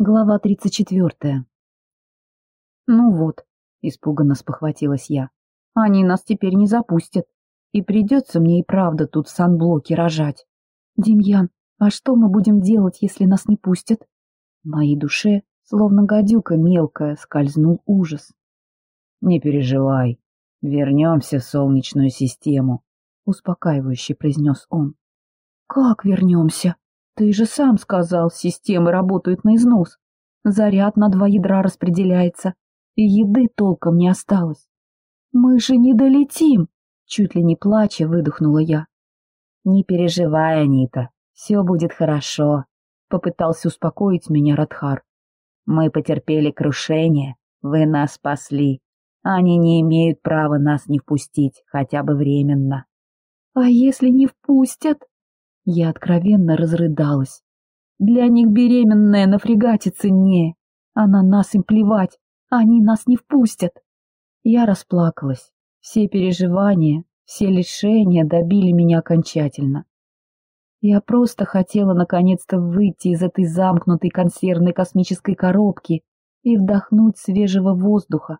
Глава тридцать четвертая. «Ну вот», — испуганно спохватилась я, — «они нас теперь не запустят, и придется мне и правда тут в санблоке рожать. Демьян, а что мы будем делать, если нас не пустят?» В моей душе, словно гадюка мелкая, скользнул ужас. «Не переживай, вернемся в Солнечную систему», — успокаивающе произнес он. «Как вернемся?» Ты же сам сказал, системы работают на износ. Заряд на два ядра распределяется, и еды толком не осталось. Мы же не долетим, чуть ли не плача выдохнула я. Не переживай, Анита, все будет хорошо, попытался успокоить меня Радхар. Мы потерпели крушение, вы нас спасли. Они не имеют права нас не впустить, хотя бы временно. А если не впустят? Я откровенно разрыдалась. Для них беременная на фрегате ценнее, а на нас им плевать, они нас не впустят. Я расплакалась. Все переживания, все лишения добили меня окончательно. Я просто хотела наконец-то выйти из этой замкнутой консервной космической коробки и вдохнуть свежего воздуха,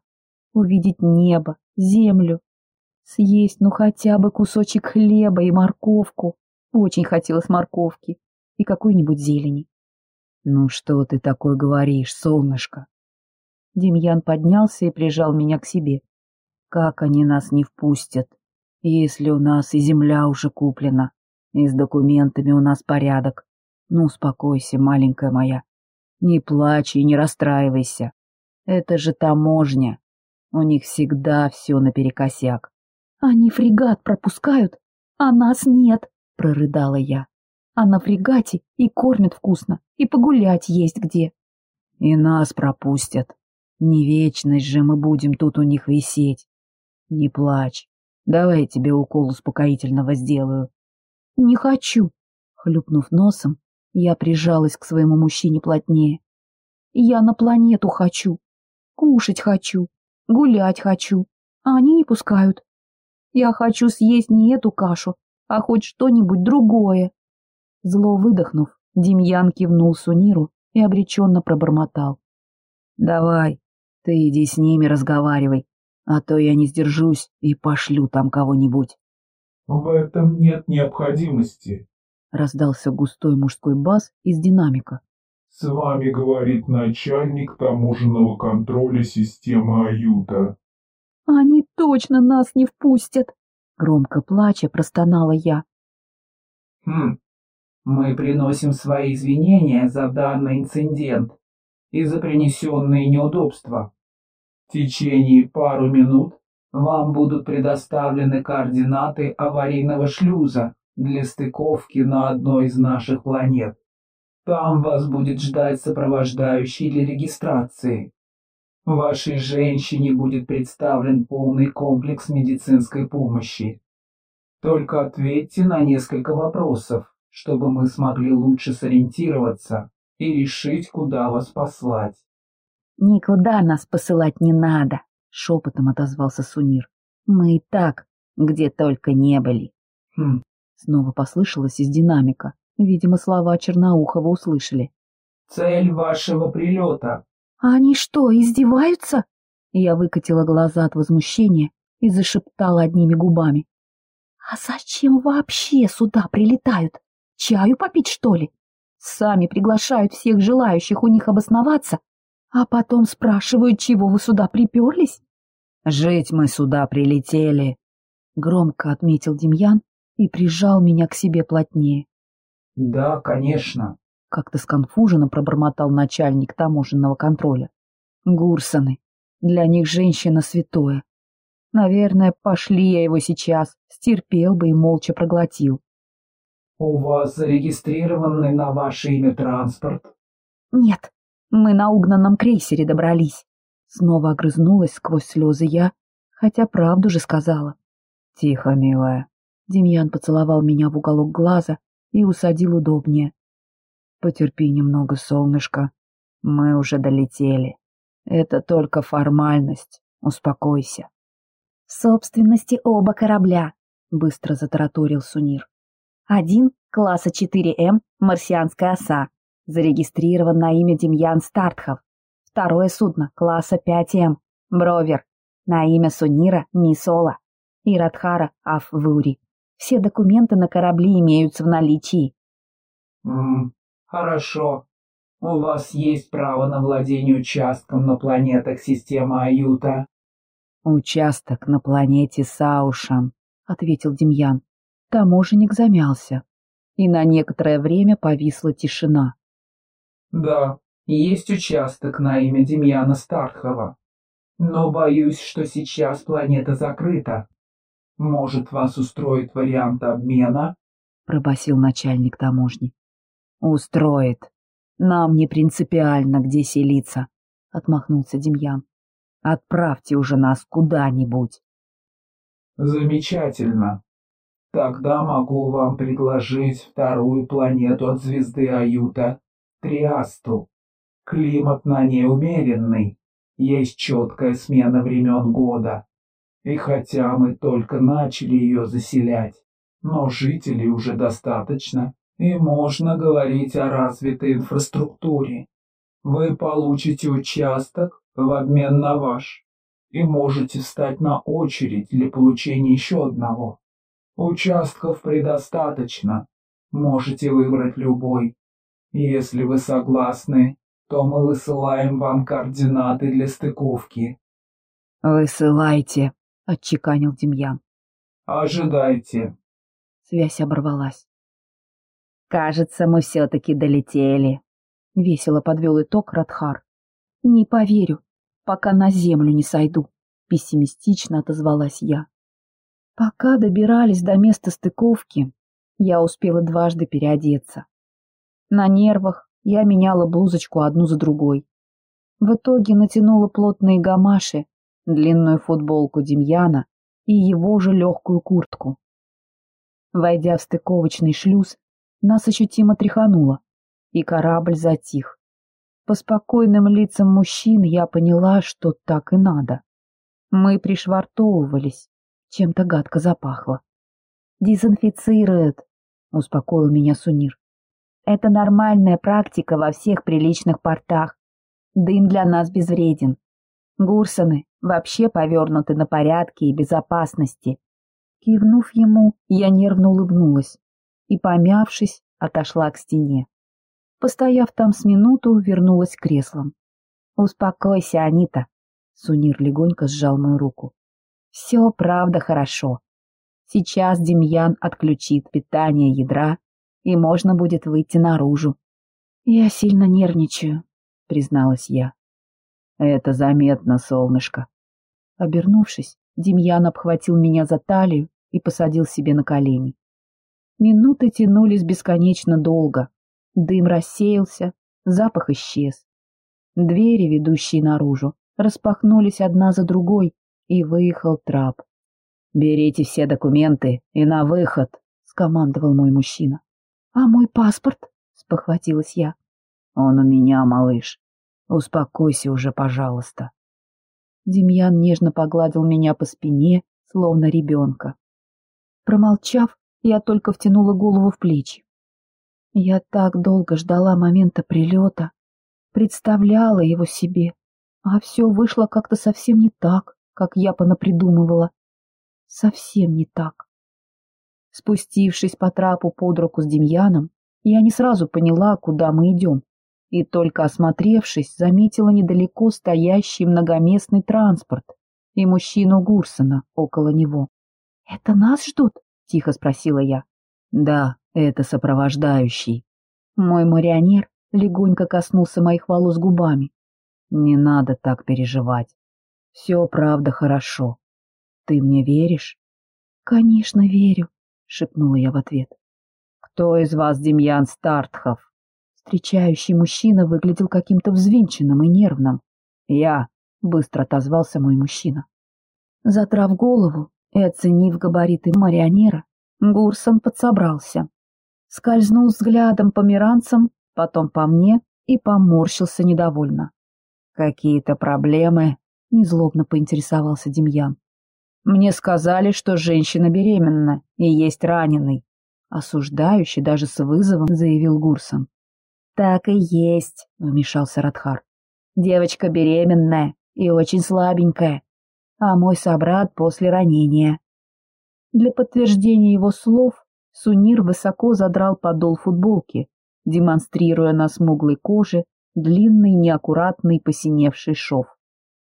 увидеть небо, землю, съесть ну хотя бы кусочек хлеба и морковку. Очень хотелось морковки и какой-нибудь зелени. «Ну что ты такое говоришь, солнышко?» Демьян поднялся и прижал меня к себе. «Как они нас не впустят, если у нас и земля уже куплена, и с документами у нас порядок? Ну, успокойся, маленькая моя. Не плачь и не расстраивайся. Это же таможня. У них всегда все наперекосяк. Они фрегат пропускают, а нас нет прорыдала я. А на фрегате и кормят вкусно, и погулять есть где. И нас пропустят. Не вечность же мы будем тут у них висеть. Не плачь. Давай я тебе укол успокоительного сделаю. Не хочу. Хлюпнув носом, я прижалась к своему мужчине плотнее. Я на планету хочу. Кушать хочу. Гулять хочу. А они не пускают. Я хочу съесть не эту кашу, а хоть что-нибудь другое. Зло выдохнув, Демьян кивнул Суниру и обреченно пробормотал. «Давай, ты иди с ними разговаривай, а то я не сдержусь и пошлю там кого-нибудь». «В этом нет необходимости», — раздался густой мужской бас из динамика. «С вами говорит начальник таможенного контроля системы Аюта». «Они точно нас не впустят!» Громко плача простонала я. Хм, мы приносим свои извинения за данный инцидент и за принесенные неудобства. В течение пару минут вам будут предоставлены координаты аварийного шлюза для стыковки на одной из наших планет. Там вас будет ждать сопровождающий для регистрации. Вашей женщине будет представлен полный комплекс медицинской помощи. Только ответьте на несколько вопросов, чтобы мы смогли лучше сориентироваться и решить, куда вас послать. «Никуда нас посылать не надо», — шепотом отозвался Сунир. «Мы и так, где только не были». «Хм». Снова послышалось из динамика. Видимо, слова Черноухова услышали. «Цель вашего прилета «А они что, издеваются?» Я выкатила глаза от возмущения и зашептала одними губами. «А зачем вообще сюда прилетают? Чаю попить, что ли? Сами приглашают всех желающих у них обосноваться, а потом спрашивают, чего вы сюда приперлись?» «Жить мы сюда прилетели», — громко отметил Демьян и прижал меня к себе плотнее. «Да, конечно», как-то сконфуженно пробормотал начальник таможенного контроля. Гурсоны. Для них женщина святое. Наверное, пошли я его сейчас, стерпел бы и молча проглотил. «У вас зарегистрированный на ваше имя транспорт?» «Нет, мы на угнанном крейсере добрались». Снова огрызнулась сквозь слезы я, хотя правду же сказала. «Тихо, милая». Демьян поцеловал меня в уголок глаза и усадил удобнее. Потерпи немного, солнышко. Мы уже долетели. Это только формальность. Успокойся. В собственности оба корабля, быстро затараторил Сунир. Один класса 4М, марсианская оса. Зарегистрирован на имя Демьян Стартхов. Второе судно класса 5М. Бровер. На имя Сунира Мисола. И Радхара Афвури. Все документы на корабле имеются в наличии. Хорошо. У вас есть право на владение участком на планетах системы Аюта. Участок на планете Саушан, ответил Демьян. Таможенник замялся, и на некоторое время повисла тишина. Да, есть участок на имя Демьяна Стархова. Но боюсь, что сейчас планета закрыта. Может, вас устроит вариант обмена? Пробасил начальник таможни. Устроит. Нам не принципиально, где селиться, отмахнулся Демьян. Отправьте уже нас куда-нибудь. Замечательно. Тогда могу вам предложить вторую планету от звезды Аюта, Триасту. Климат на ней умеренный, есть четкая смена времен года. И хотя мы только начали ее заселять, но жителей уже достаточно, и можно говорить о развитой инфраструктуре. Вы получите участок в обмен на ваш и можете встать на очередь для получения еще одного. Участков предостаточно, можете выбрать любой. Если вы согласны, то мы высылаем вам координаты для стыковки. Высылайте, отчеканил Демьян. Ожидайте. Связь оборвалась. Кажется, мы все-таки долетели. Весело подвел итог Радхар. Не поверю, пока на землю не сойду, пессимистично отозвалась я. Пока добирались до места стыковки, я успела дважды переодеться. На нервах я меняла блузочку одну за другой. В итоге натянула плотные гамаши, длинную футболку Демьяна и его же легкую куртку. Войдя в стыковочный шлюз, нас ощутимо тряхануло, и корабль затих. По спокойным лицам мужчин я поняла, что так и надо. Мы пришвартовывались, чем-то гадко запахло. «Дезинфицируют», — успокоил меня Сунир. «Это нормальная практика во всех приличных портах. Дым для нас безвреден. Гурсоны вообще повернуты на порядке и безопасности». Кивнув ему, я нервно улыбнулась и, помявшись, отошла к стене. Постояв там с минуту, вернулась к креслам. «Успокойся, Анита!» Сунир легонько сжал мою руку. «Все правда хорошо. Сейчас Демьян отключит питание ядра, и можно будет выйти наружу». «Я сильно нервничаю», — призналась я. «Это заметно, солнышко». Обернувшись, Демьян обхватил меня за талию и посадил себе на колени. Минуты тянулись бесконечно долго, Дым рассеялся, запах исчез. Двери, ведущие наружу, распахнулись одна за другой, и выехал трап. «Берите все документы и на выход», — скомандовал мой мужчина. «А мой паспорт?» — спохватилась я. «Он у меня, малыш. Успокойся уже, пожалуйста». Демьян нежно погладил меня по спине, словно ребенка. Промолчав, я только втянула голову в плечи. Я так долго ждала момента прилета, представляла его себе, а все вышло как-то совсем не так, как я понапридумывала. Совсем не так. Спустившись по трапу под руку с Демьяном, я не сразу поняла, куда мы идем, и только осмотревшись, заметила недалеко стоящий многоместный транспорт и мужчину Гурсона около него. — Это нас ждут? — тихо спросила я. — Да, это сопровождающий. Мой марионер легонько коснулся моих волос губами. Не надо так переживать. Все правда хорошо. Ты мне веришь? Конечно, верю, шепнула я в ответ. Кто из вас Демьян Стартхов? Встречающий мужчина выглядел каким-то взвинченным и нервным. Я, быстро отозвался мой мужчина. Затрав голову и оценив габариты марионера, Гурсон подсобрался скользнул взглядом по миранцам, потом по мне и поморщился недовольно. «Какие-то проблемы?» — незлобно поинтересовался Демьян. «Мне сказали, что женщина беременна и есть раненый», — осуждающий даже с вызовом заявил Гурсон. Так и есть, вмешался Радхар. Девочка беременная и очень слабенькая, а мой собрат после ранения. Для подтверждения его слов Сунир высоко задрал подол футболки, демонстрируя на смуглой коже длинный неаккуратный посиневший шов.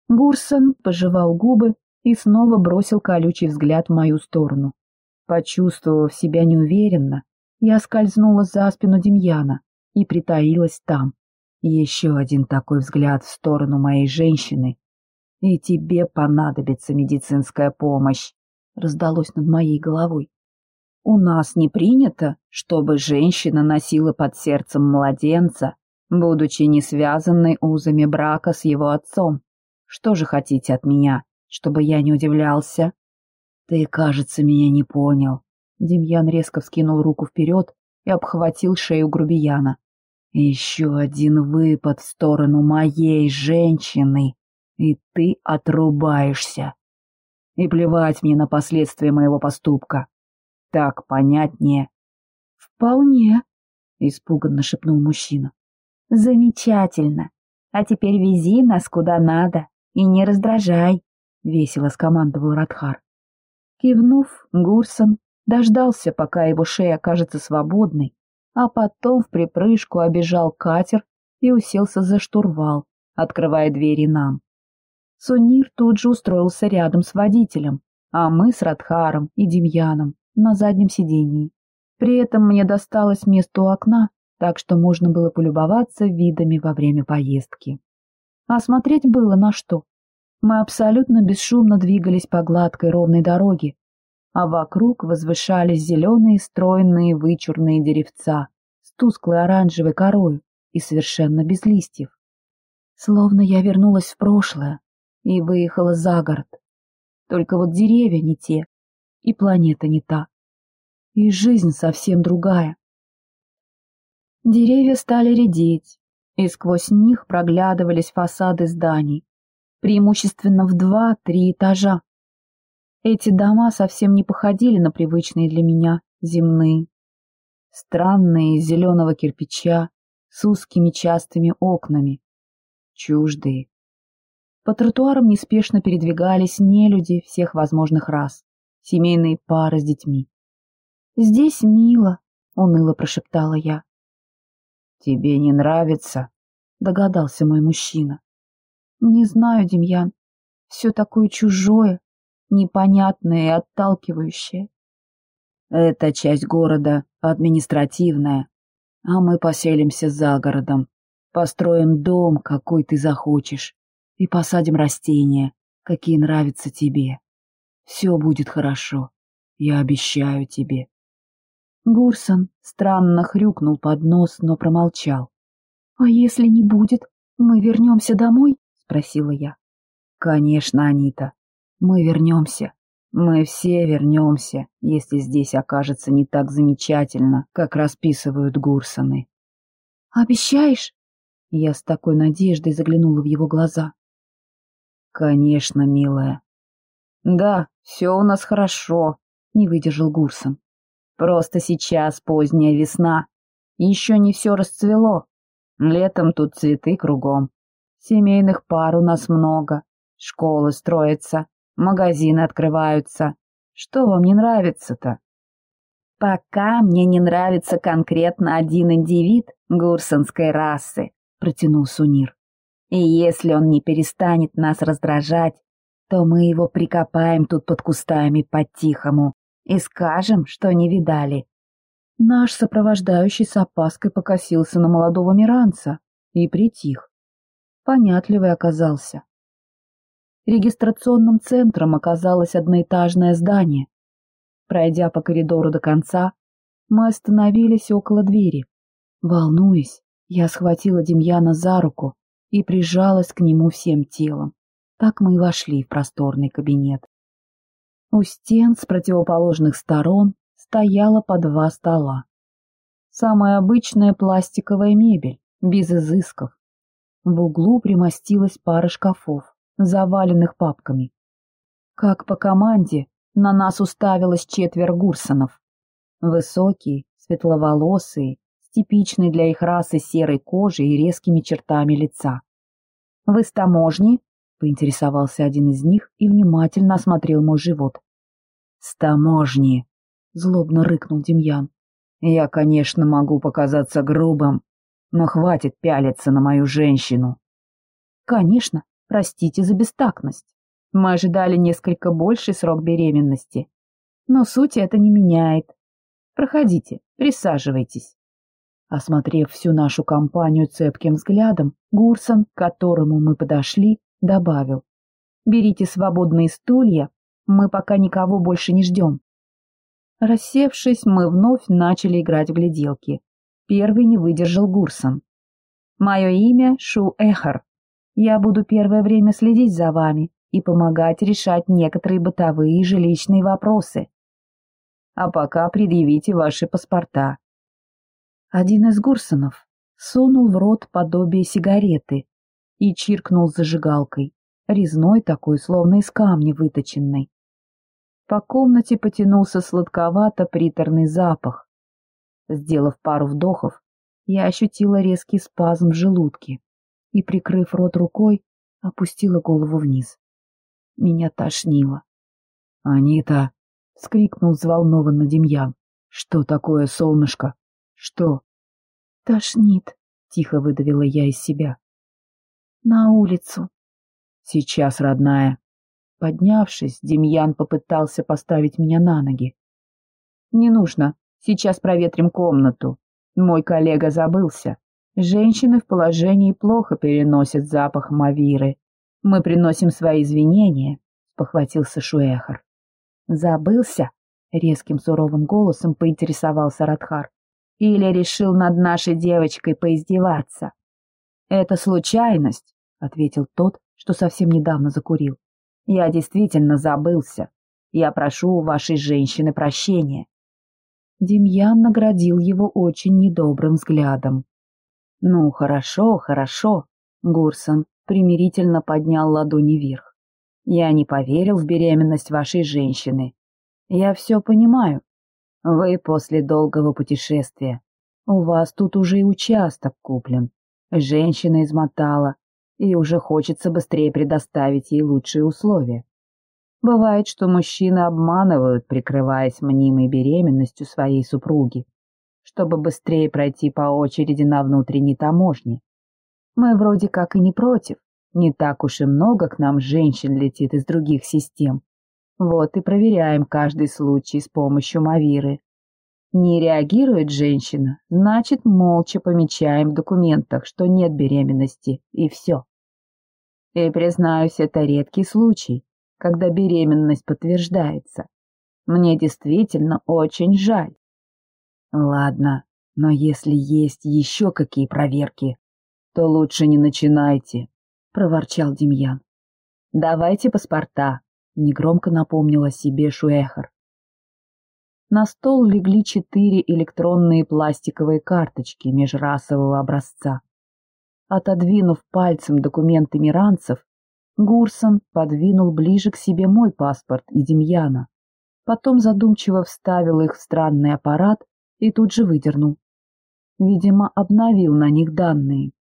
Гурсон пожевал губы и снова бросил колючий взгляд в мою сторону. Почувствовав себя неуверенно, я скользнула за спину Демьяна и притаилась там. Еще один такой взгляд в сторону моей женщины, и тебе понадобится медицинская помощь, раздалось над моей головой. У нас не принято, чтобы женщина носила под сердцем младенца, будучи не связанной узами брака с его отцом. Что же хотите от меня, чтобы я не удивлялся? Ты, кажется, меня не понял. Демьян резко вскинул руку вперед и обхватил шею грубияна. Еще один выпад в сторону моей женщины, и ты отрубаешься. И плевать мне на последствия моего поступка. Так понятнее. Вполне, испуганно шепнул мужчина. Замечательно. А теперь вези нас куда надо и не раздражай, весело скомандовал Радхар. Кивнув, Гурсон дождался, пока его шея окажется свободной, а потом в припрыжку обежал катер и уселся за штурвал, открывая двери нам. Сунир тут же устроился рядом с водителем, а мы с Радхаром и Демьяном на заднем сидении. При этом мне досталось место у окна, так что можно было полюбоваться видами во время поездки. А смотреть было на что. Мы абсолютно бесшумно двигались по гладкой ровной дороге, а вокруг возвышались зеленые стройные вычурные деревца с тусклой оранжевой корой и совершенно без листьев. Словно я вернулась в прошлое и выехала за город. Только вот деревья не те, и планета не та и жизнь совсем другая. Деревья стали редеть, и сквозь них проглядывались фасады зданий, преимущественно в два-три этажа. Эти дома совсем не походили на привычные для меня земные. Странные из зеленого кирпича, с узкими частыми окнами. Чуждые. По тротуарам неспешно передвигались нелюди всех возможных рас, семейные пары с детьми. «Здесь мило», — уныло прошептала я. «Тебе не нравится?» — догадался мой мужчина. «Не знаю, Демьян. Все такое чужое, непонятное и отталкивающее». «Это часть города, административная, а мы поселимся за городом, построим дом, какой ты захочешь, и посадим растения, какие нравятся тебе. Все будет хорошо, я обещаю тебе». Гурсон странно хрюкнул под нос, но промолчал. «А если не будет, мы вернемся домой?» — спросила я. «Конечно, Анита, мы вернемся. Мы все вернемся, если здесь окажется не так замечательно, как расписывают Гурсоны». «Обещаешь?» Я с такой надеждой заглянула в его глаза. «Конечно, милая». «Да, все у нас хорошо», — не выдержал Гурсон. Просто сейчас поздняя весна. Еще не все расцвело. Летом тут цветы кругом. Семейных пар у нас много. Школы строятся, магазины открываются. Что вам не нравится-то? Пока мне не нравится конкретно один индивид гурсонской расы, протянул Сунир. И если он не перестанет нас раздражать, то мы его прикопаем тут под кустами по-тихому и скажем, что не видали. Наш сопровождающий с опаской покосился на молодого миранца и притих. Понятливый оказался. Регистрационным центром оказалось одноэтажное здание. Пройдя по коридору до конца, мы остановились около двери. Волнуясь, я схватила Демьяна за руку и прижалась к нему всем телом. Так мы и вошли в просторный кабинет. У стен с противоположных сторон стояло по два стола. Самая обычная пластиковая мебель, без изысков. В углу примостилась пара шкафов, заваленных папками. Как по команде, на нас уставилось четверо гурсонов. Высокие, светловолосые, типичной для их расы серой кожей и резкими чертами лица. «Вы с таможни?» — поинтересовался один из них и внимательно осмотрел мой живот. «С таможни!» — злобно рыкнул Демьян. «Я, конечно, могу показаться грубым, но хватит пялиться на мою женщину». «Конечно, простите за бестактность. Мы ожидали несколько больший срок беременности. Но суть это не меняет. Проходите, присаживайтесь». Осмотрев всю нашу компанию цепким взглядом, Гурсон, к которому мы подошли, добавил. «Берите свободные стулья, мы пока никого больше не ждем». Рассевшись, мы вновь начали играть в гляделки. Первый не выдержал Гурсон. «Мое имя Шу Эхар. Я буду первое время следить за вами и помогать решать некоторые бытовые и жилищные вопросы. А пока предъявите ваши паспорта, один из Гурсонов сунул в рот подобие сигареты и чиркнул зажигалкой, резной такой, словно из камня выточенной. По комнате потянулся сладковато-приторный запах. Сделав пару вдохов, я ощутила резкий спазм в желудке и, прикрыв рот рукой, опустила голову вниз. Меня тошнило. «Анита!» — скрикнул взволнованно Демьян. «Что такое, солнышко?» «Что?» «Тошнит», — тихо выдавила я из себя. «На улицу». «Сейчас, родная». Поднявшись, Демьян попытался поставить меня на ноги. «Не нужно. Сейчас проветрим комнату. Мой коллега забылся. Женщины в положении плохо переносят запах Мавиры. Мы приносим свои извинения», — похватился Шуэхар. «Забылся?» — резким суровым голосом поинтересовался Радхар. Или решил над нашей девочкой поиздеваться? Это случайность, ответил тот, что совсем недавно закурил. Я действительно забылся. Я прошу у вашей женщины прощения. Демьян наградил его очень недобрым взглядом. Ну, хорошо, хорошо, Гурсон примирительно поднял ладони вверх. Я не поверил в беременность вашей женщины. Я все понимаю. Вы после долгого путешествия. У вас тут уже и участок куплен. Женщина измотала, и уже хочется быстрее предоставить ей лучшие условия. Бывает, что мужчины обманывают, прикрываясь мнимой беременностью своей супруги, чтобы быстрее пройти по очереди на внутренней таможне. Мы вроде как и не против, не так уж и много к нам женщин летит из других систем. Вот и проверяем каждый случай с помощью Мавиры. Не реагирует женщина, значит, молча помечаем в документах, что нет беременности, и все. И, признаюсь, это редкий случай, когда беременность подтверждается. Мне действительно очень жаль. Ладно, но если есть еще какие проверки, то лучше не начинайте, — проворчал Демьян. Давайте паспорта, негромко напомнила себе Шуэхар. На стол легли четыре электронные пластиковые карточки межрасового образца. Отодвинув пальцем документы миранцев, Гурсон подвинул ближе к себе мой паспорт и Демьяна. Потом задумчиво вставил их в странный аппарат и тут же выдернул. Видимо, обновил на них данные.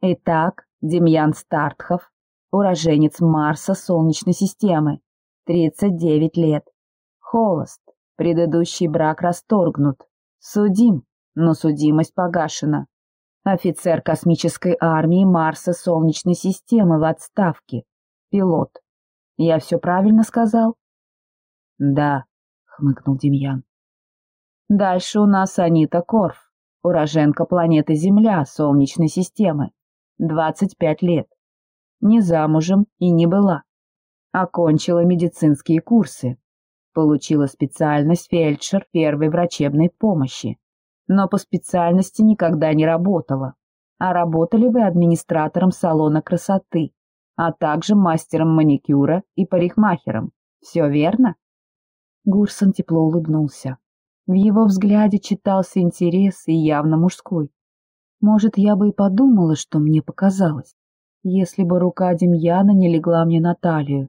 Итак, Демьян Стартхов, уроженец Марса Солнечной системы, 39 лет, холост, предыдущий брак расторгнут, судим, но судимость погашена. Офицер космической армии Марса Солнечной системы в отставке, пилот. Я все правильно сказал? Да, хмыкнул Демьян. Дальше у нас Анита Корф, уроженка планеты Земля Солнечной системы, 25 лет не замужем и не была. Окончила медицинские курсы. Получила специальность фельдшер первой врачебной помощи. Но по специальности никогда не работала. А работали вы администратором салона красоты, а также мастером маникюра и парикмахером. Все верно? Гурсон тепло улыбнулся. В его взгляде читался интерес и явно мужской. Может, я бы и подумала, что мне показалось если бы рука Демьяна не легла мне на талию.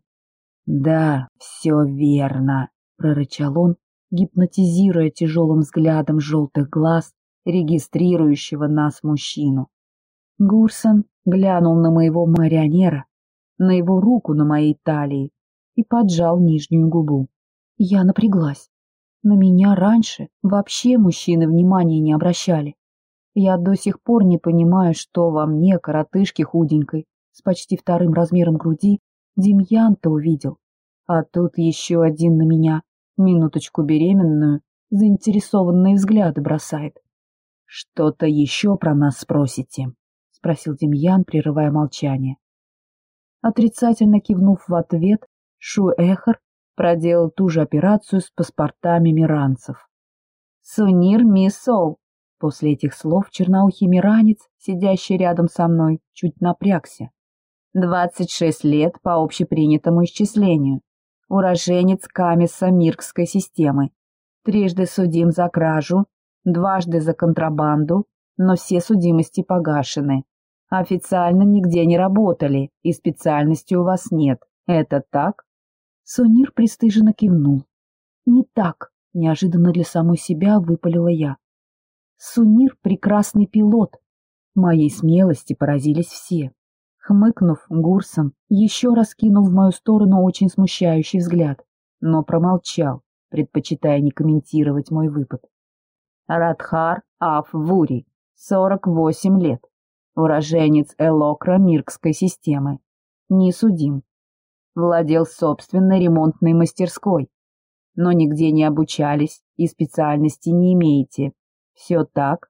«Да, все верно», — прорычал он, гипнотизируя тяжелым взглядом желтых глаз регистрирующего нас мужчину. Гурсон глянул на моего марионера, на его руку на моей талии и поджал нижнюю губу. Я напряглась. На меня раньше вообще мужчины внимания не обращали. Я до сих пор не понимаю, что во мне, коротышке худенькой, с почти вторым размером груди, Демьян-то увидел. А тут еще один на меня, минуточку беременную, заинтересованные взгляды бросает. «Что-то еще про нас спросите?» — спросил Демьян, прерывая молчание. Отрицательно кивнув в ответ, Шуэхер проделал ту же операцию с паспортами миранцев. «Сунир Мисол!» После этих слов черноухий миранец, сидящий рядом со мной, чуть напрягся. «Двадцать шесть лет по общепринятому исчислению. Уроженец Камиса Миркской системы. Трижды судим за кражу, дважды за контрабанду, но все судимости погашены. Официально нигде не работали, и специальности у вас нет. Это так?» Сунир пристыженно кивнул. «Не так», — неожиданно для самой себя выпалила я. «Сунир — прекрасный пилот». Моей смелости поразились все. Хмыкнув, Гурсон еще раз кинул в мою сторону очень смущающий взгляд, но промолчал, предпочитая не комментировать мой выпад. Радхар Аф Вури, 48 лет, уроженец Элокра Миркской системы, не судим, владел собственной ремонтной мастерской. Но нигде не обучались и специальности не имеете. Все так?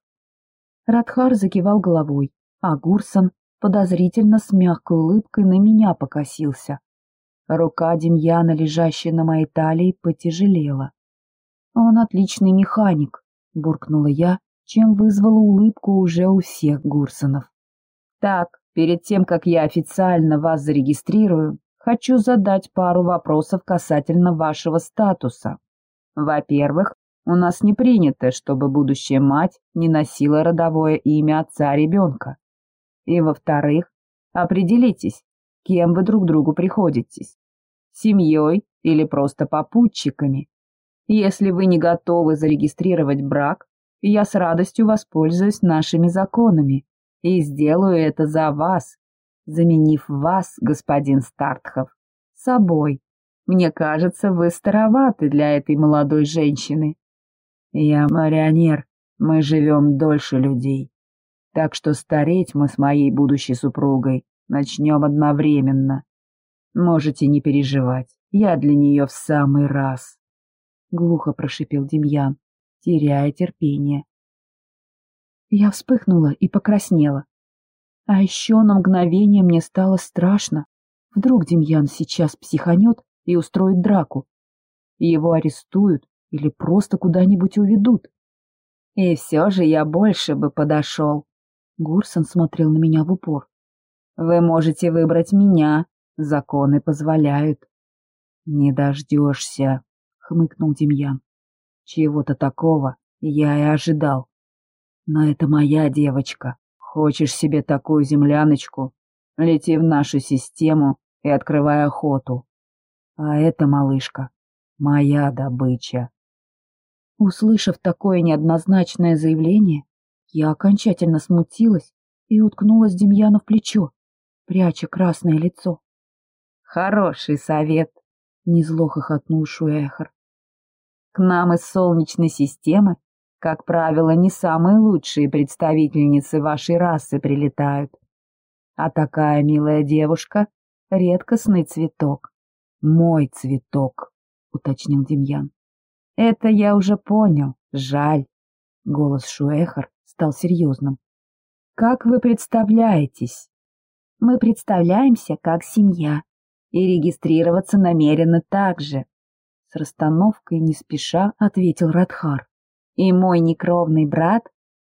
Радхар закивал головой, а Гурсон подозрительно с мягкой улыбкой на меня покосился. Рука Демьяна, лежащая на моей талии, потяжелела. «Он отличный механик», — буркнула я, чем вызвала улыбку уже у всех Гурсонов. «Так, перед тем, как я официально вас зарегистрирую, хочу задать пару вопросов касательно вашего статуса. Во-первых, у нас не принято, чтобы будущая мать не носила родовое имя отца ребенка. И во-вторых, определитесь, кем вы друг другу приходитесь. Семьей или просто попутчиками. Если вы не готовы зарегистрировать брак, я с радостью воспользуюсь нашими законами и сделаю это за вас, заменив вас, господин Стартхов, собой. Мне кажется, вы староваты для этой молодой женщины. Я марионер, мы живем дольше людей. Так что стареть мы с моей будущей супругой начнем одновременно. Можете не переживать, я для нее в самый раз. Глухо прошипел Демьян, теряя терпение. Я вспыхнула и покраснела. А еще на мгновение мне стало страшно. Вдруг Демьян сейчас психанет и устроит драку. Его арестуют или просто куда-нибудь уведут. И все же я больше бы подошел. Гурсон смотрел на меня в упор. Вы можете выбрать меня, законы позволяют. Не дождешься, хмыкнул Демьян. Чего-то такого я и ожидал. Но это моя девочка. Хочешь себе такую земляночку? Лети в нашу систему и открывай охоту. А эта малышка — моя добыча. Услышав такое неоднозначное заявление, я окончательно смутилась и уткнулась Демьяну в плечо, пряча красное лицо. «Хороший совет!» — незло хохотнул Шуэхер. «К нам из Солнечной системы как правило, не самые лучшие представительницы вашей расы прилетают. А такая милая девушка — редкостный цветок. Мой цветок, — уточнил Демьян. Это я уже понял, жаль. Голос Шуэхар стал серьезным. Как вы представляетесь? Мы представляемся как семья и регистрироваться намерены так же. С расстановкой не спеша ответил Радхар и мой некровный брат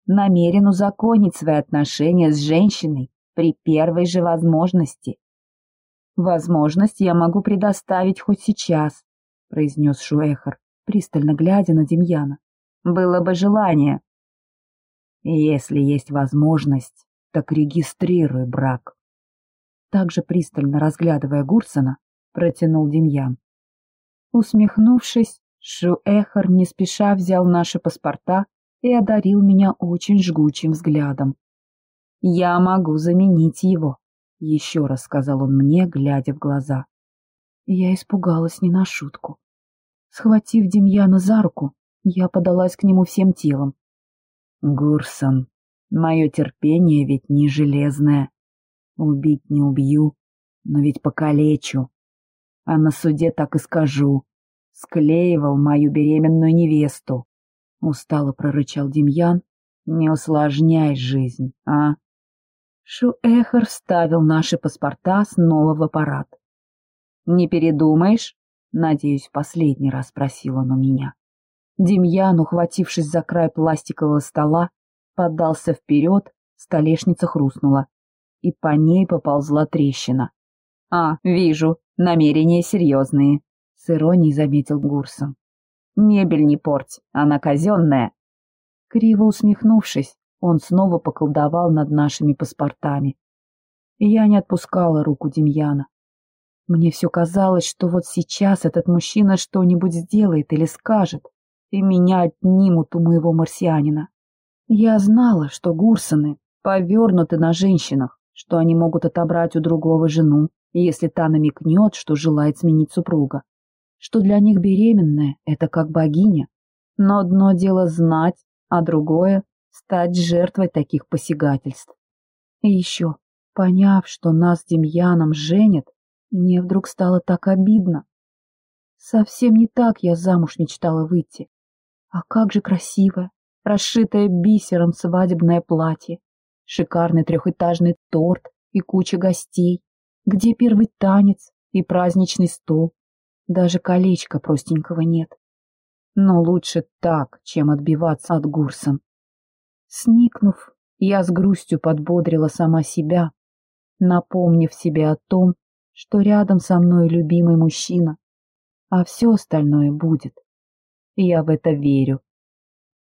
намерен узаконить свои отношения с женщиной при первой же возможности. «Возможность я могу предоставить хоть сейчас», — произнес Шуэхар, пристально глядя на Демьяна. «Было бы желание». «Если есть возможность, так регистрируй брак». Также пристально разглядывая Гурсона, протянул Демьян. Усмехнувшись, Шуэхар не спеша взял наши паспорта и одарил меня очень жгучим взглядом. «Я могу заменить его», — еще раз сказал он мне, глядя в глаза. Я испугалась не на шутку. Схватив Демьяна за руку, я подалась к нему всем телом. «Гурсон, мое терпение ведь не железное. Убить не убью, но ведь покалечу. А на суде так и скажу. Склеивал мою беременную невесту. Устало прорычал Демьян. Не усложняй жизнь, а? Шуэхер вставил наши паспорта снова в аппарат. «Не передумаешь?» Надеюсь, последний раз спросил он у меня. Демьян, ухватившись за край пластикового стола, поддался вперед, столешница хрустнула, и по ней поползла трещина. «А, вижу, намерения серьезные», — с иронией заметил Гурсон. «Мебель не порть, она казенная». Криво усмехнувшись, он снова поколдовал над нашими паспортами. И я не отпускала руку Демьяна. Мне все казалось, что вот сейчас этот мужчина что-нибудь сделает или скажет, и меня отнимут у моего марсианина. Я знала, что Гурсоны повернуты на женщинах, что они могут отобрать у другого жену, если та намекнет, что желает сменить супруга, что для них беременная — это как богиня. Но одно дело знать, а другое — стать жертвой таких посягательств. И еще, поняв, что нас с Демьяном женят, мне вдруг стало так обидно. Совсем не так я замуж мечтала выйти. А как же красивое, расшитое бисером свадебное платье, шикарный трехэтажный торт и куча гостей, где первый танец и праздничный стол. Даже колечка простенького нет. Но лучше так, чем отбиваться от Гурсон. Сникнув, я с грустью подбодрила сама себя, напомнив себе о том, что рядом со мной любимый мужчина, а все остальное будет. Я в это верю.